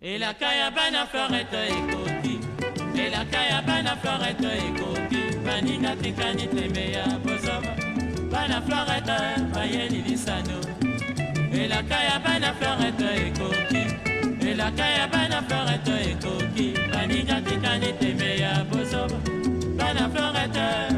elaka ya bana florete ekoki elaka ya bana florete ekoki baninga tikani tembe ya bozoba bana florete bayeli lisano elaka ya bana florete ekoki elaka ya bana florete ekoki baninga tikani tembe ya bozoba bana florete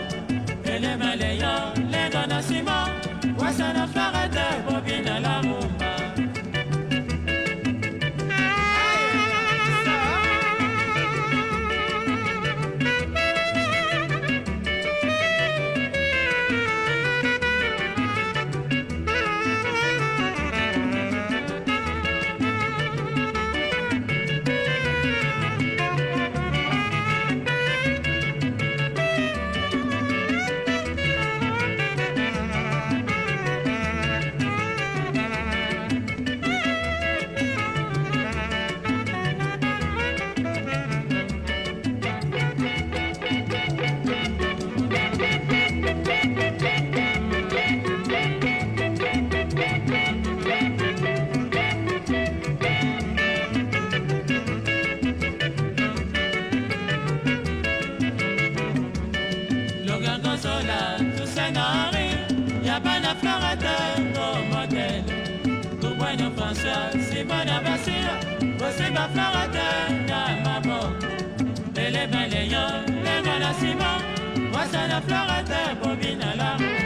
senari ya bana florete o modele kobwana françois simona basila kosiba florete na maboko lelebaleyo lengo na nsima mwasa na florete bobinalaro